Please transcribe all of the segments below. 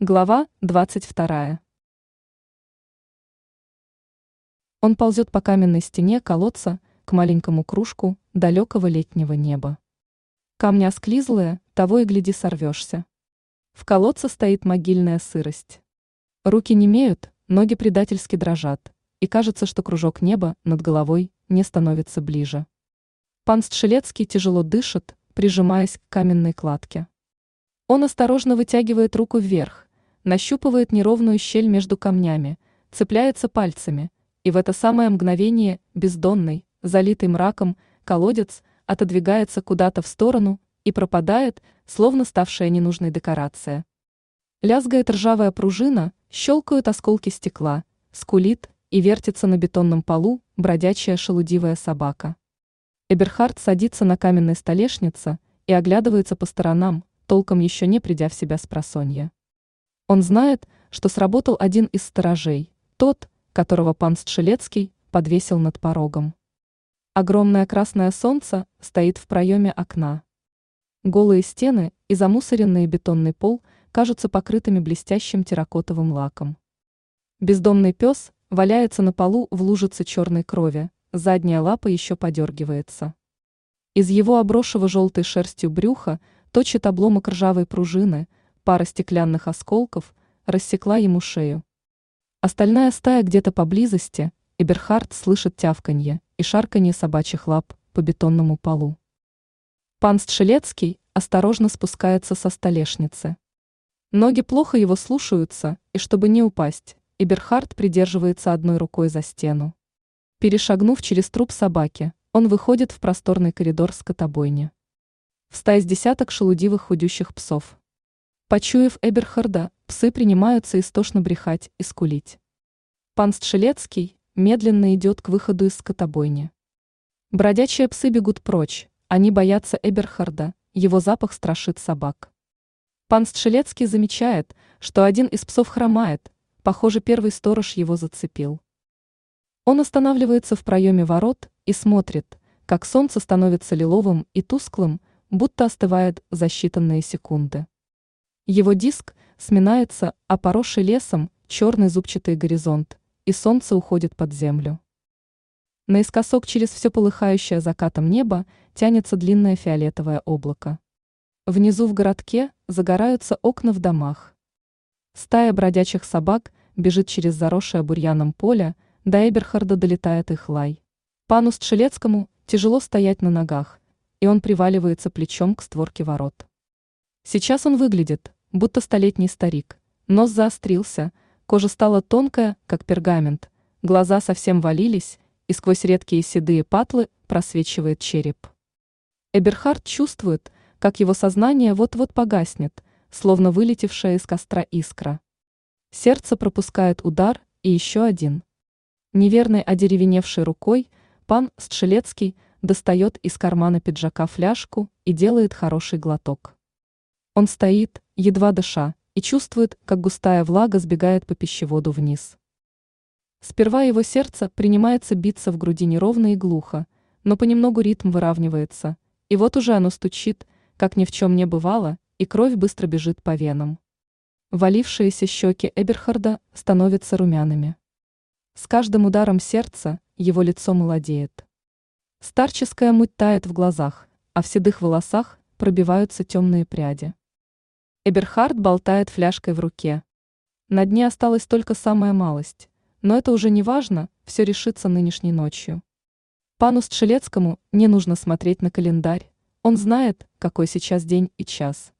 Глава 22. Он ползет по каменной стене колодца к маленькому кружку далекого летнего неба. Камни осклизлые, того и гляди сорвешься. В колодце стоит могильная сырость. Руки немеют, ноги предательски дрожат, и кажется, что кружок неба над головой не становится ближе. Пан Стшелецкий тяжело дышит, прижимаясь к каменной кладке. Он осторожно вытягивает руку вверх, нащупывает неровную щель между камнями, цепляется пальцами, и в это самое мгновение бездонный, залитый мраком, колодец отодвигается куда-то в сторону и пропадает, словно ставшая ненужной декорация. Лязгает ржавая пружина, щелкают осколки стекла, скулит и вертится на бетонном полу бродячая шелудивая собака. Эберхард садится на каменной столешнице и оглядывается по сторонам, толком еще не придя в себя с просонья. Он знает, что сработал один из сторожей, тот, которого пан Стшелецкий подвесил над порогом. Огромное красное солнце стоит в проеме окна. Голые стены и замусоренный бетонный пол кажутся покрытыми блестящим терракотовым лаком. Бездомный пес валяется на полу в лужице черной крови, задняя лапа еще подергивается. Из его оброшего желтой шерстью брюха точит обломок ржавой пружины – пара стеклянных осколков рассекла ему шею. Остальная стая где-то поблизости, и Берхард слышит тявканье и шарканье собачьих лап по бетонному полу. Пан Стшелецкий осторожно спускается со столешницы. Ноги плохо его слушаются, и чтобы не упасть, Эберхард придерживается одной рукой за стену. Перешагнув через труп собаки, он выходит в просторный коридор скотобойни. В стае с десяток шелудивых худющих псов. Почуяв Эберхарда, псы принимаются истошно брехать и скулить. Пан Стшелецкий медленно идет к выходу из скотобойни. Бродячие псы бегут прочь, они боятся Эберхарда, его запах страшит собак. Пан Стшелецкий замечает, что один из псов хромает, похоже, первый сторож его зацепил. Он останавливается в проеме ворот и смотрит, как солнце становится лиловым и тусклым, будто остывает за считанные секунды. Его диск сминается, а поросший лесом черный зубчатый горизонт, и солнце уходит под землю. Наискосок через все полыхающее закатом небо тянется длинное фиолетовое облако. Внизу в городке загораются окна в домах. Стая бродячих собак бежит через заросшее бурьяном поле, до Эберхарда долетает их лай. Пану Стшелецкому тяжело стоять на ногах, и он приваливается плечом к створке ворот. Сейчас он выглядит, будто столетний старик. Нос заострился, кожа стала тонкая, как пергамент, глаза совсем валились, и сквозь редкие седые патлы просвечивает череп. Эберхард чувствует, как его сознание вот-вот погаснет, словно вылетевшая из костра искра. Сердце пропускает удар и еще один. Неверной одеревеневшей рукой пан Стшелецкий достает из кармана пиджака фляжку и делает хороший глоток. Он стоит, едва дыша, и чувствует, как густая влага сбегает по пищеводу вниз. Сперва его сердце принимается биться в груди неровно и глухо, но понемногу ритм выравнивается, и вот уже оно стучит, как ни в чем не бывало, и кровь быстро бежит по венам. Валившиеся щеки Эберхарда становятся румяными. С каждым ударом сердца его лицо молодеет. Старческая муть тает в глазах, а в седых волосах пробиваются темные пряди. Эберхард болтает фляжкой в руке. На дне осталась только самая малость, но это уже не важно, все решится нынешней ночью. Пану Стшелецкому не нужно смотреть на календарь, он знает, какой сейчас день и час.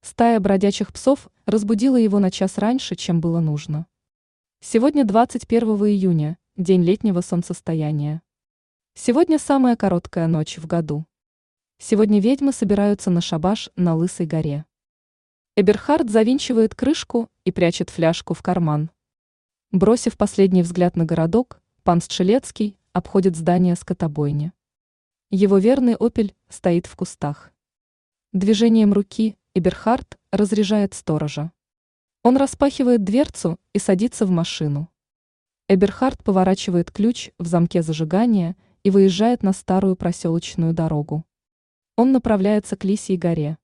Стая бродячих псов разбудила его на час раньше, чем было нужно. Сегодня 21 июня, день летнего солнцестояния. Сегодня самая короткая ночь в году. Сегодня ведьмы собираются на шабаш на Лысой горе. Эберхард завинчивает крышку и прячет фляжку в карман. Бросив последний взгляд на городок, пан Стшелецкий обходит здание скотобойни. Его верный опель стоит в кустах. Движением руки Эберхард разряжает сторожа. Он распахивает дверцу и садится в машину. Эберхард поворачивает ключ в замке зажигания и выезжает на старую проселочную дорогу. Он направляется к Лисьей горе.